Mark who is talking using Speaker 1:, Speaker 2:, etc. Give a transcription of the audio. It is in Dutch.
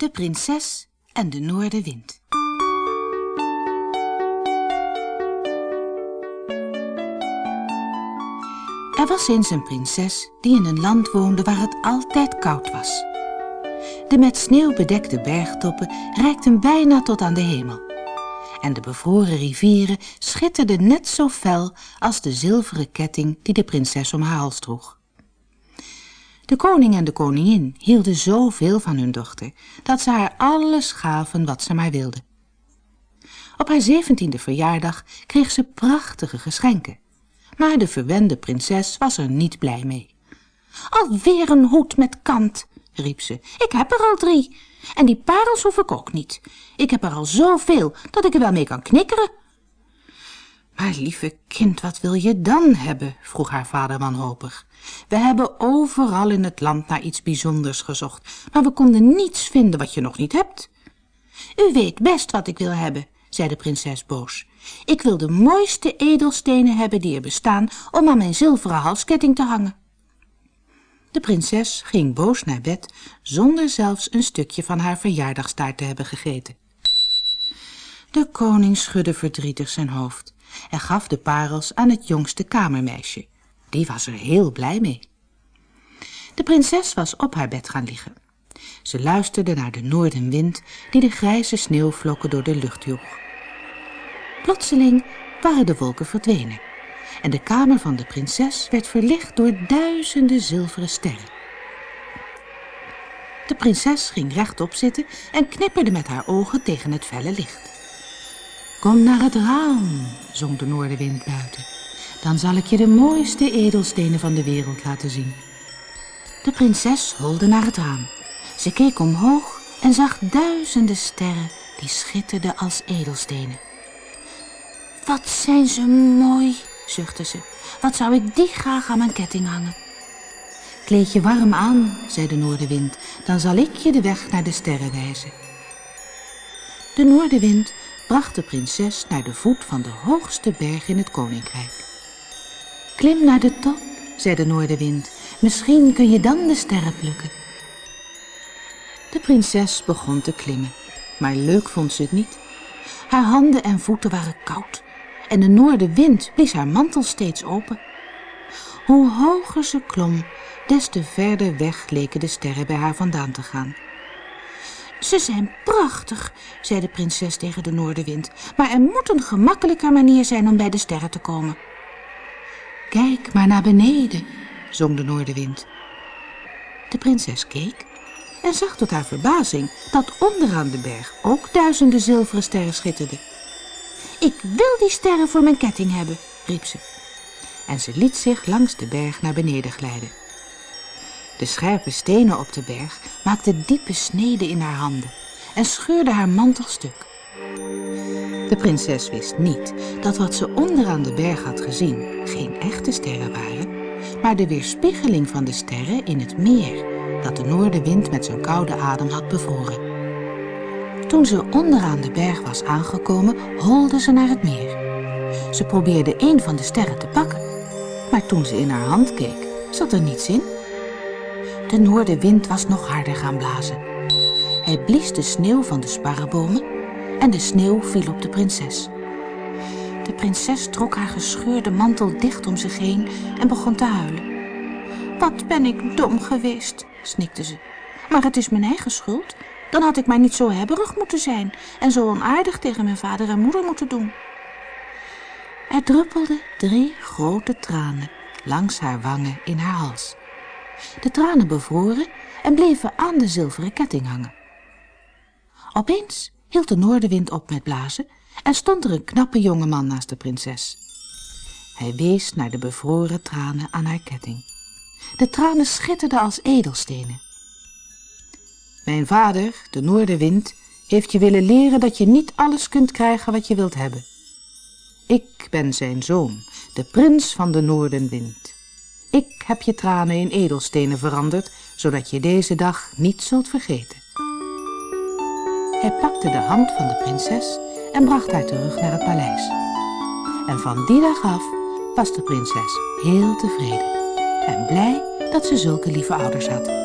Speaker 1: De prinses en de noordenwind. Er was eens een prinses die in een land woonde waar het altijd koud was. De met sneeuw bedekte bergtoppen reikten bijna tot aan de hemel. En de bevroren rivieren schitterden net zo fel als de zilveren ketting die de prinses om haar hals droeg. De koning en de koningin hielden zoveel van hun dochter dat ze haar alles gaven wat ze maar wilde. Op haar zeventiende verjaardag kreeg ze prachtige geschenken, maar de verwende prinses was er niet blij mee. Alweer een hoed met kant, riep ze. Ik heb er al drie. En die parels hoef ik ook niet. Ik heb er al zoveel dat ik er wel mee kan knikkeren. Maar lieve kind, wat wil je dan hebben? vroeg haar vader wanhopig. We hebben overal in het land naar iets bijzonders gezocht, maar we konden niets vinden wat je nog niet hebt. U weet best wat ik wil hebben, zei de prinses boos. Ik wil de mooiste edelstenen hebben die er bestaan om aan mijn zilveren halsketting te hangen. De prinses ging boos naar bed zonder zelfs een stukje van haar verjaardagstaart te hebben gegeten. De koning schudde verdrietig zijn hoofd en gaf de parels aan het jongste kamermeisje. Die was er heel blij mee. De prinses was op haar bed gaan liggen. Ze luisterde naar de noordenwind die de grijze sneeuwvlokken door de lucht joeg. Plotseling waren de wolken verdwenen en de kamer van de prinses werd verlicht door duizenden zilveren sterren. De prinses ging rechtop zitten en knipperde met haar ogen tegen het felle licht. Kom naar het raam, zong de noordenwind buiten. Dan zal ik je de mooiste edelstenen van de wereld laten zien. De prinses holde naar het raam. Ze keek omhoog en zag duizenden sterren die schitterden als edelstenen. Wat zijn ze mooi, zuchtte ze. Wat zou ik die graag aan mijn ketting hangen. Kleed je warm aan, zei de noordenwind, dan zal ik je de weg naar de sterren wijzen. De noordenwind bracht de prinses naar de voet van de hoogste berg in het koninkrijk. Klim naar de top, zei de noordenwind, misschien kun je dan de sterren plukken. De prinses begon te klimmen, maar leuk vond ze het niet. Haar handen en voeten waren koud en de noordenwind blies haar mantel steeds open. Hoe hoger ze klom, des te verder weg leken de sterren bij haar vandaan te gaan. Ze zijn prachtig, zei de prinses tegen de noordenwind, maar er moet een gemakkelijker manier zijn om bij de sterren te komen. Kijk maar naar beneden, zong de noordenwind. De prinses keek en zag tot haar verbazing dat onderaan de berg ook duizenden zilveren sterren schitterden. Ik wil die sterren voor mijn ketting hebben, riep ze. En ze liet zich langs de berg naar beneden glijden. De scherpe stenen op de berg maakten diepe sneden in haar handen en scheurden haar mantel stuk. De prinses wist niet dat wat ze onderaan de berg had gezien geen echte sterren waren, maar de weerspiegeling van de sterren in het meer dat de noordenwind met zijn koude adem had bevroren. Toen ze onderaan de berg was aangekomen, holde ze naar het meer. Ze probeerde een van de sterren te pakken, maar toen ze in haar hand keek, zat er niets in. De noordenwind was nog harder gaan blazen. Hij blies de sneeuw van de sparrenbomen en de sneeuw viel op de prinses. De prinses trok haar gescheurde mantel dicht om zich heen en begon te huilen. Wat ben ik dom geweest, snikte ze. Maar het is mijn eigen schuld. Dan had ik maar niet zo hebberig moeten zijn en zo onaardig tegen mijn vader en moeder moeten doen. Er druppelden drie grote tranen langs haar wangen in haar hals. De tranen bevroren en bleven aan de zilveren ketting hangen. Opeens hield de noordenwind op met blazen en stond er een knappe jonge man naast de prinses. Hij wees naar de bevroren tranen aan haar ketting. De tranen schitterden als edelstenen. Mijn vader, de noordenwind, heeft je willen leren dat je niet alles kunt krijgen wat je wilt hebben. Ik ben zijn zoon, de prins van de noordenwind. Ik heb je tranen in edelstenen veranderd, zodat je deze dag niet zult vergeten. Hij pakte de hand van de prinses en bracht haar terug naar het paleis. En van die dag af was de prinses heel tevreden en blij dat ze zulke lieve ouders had.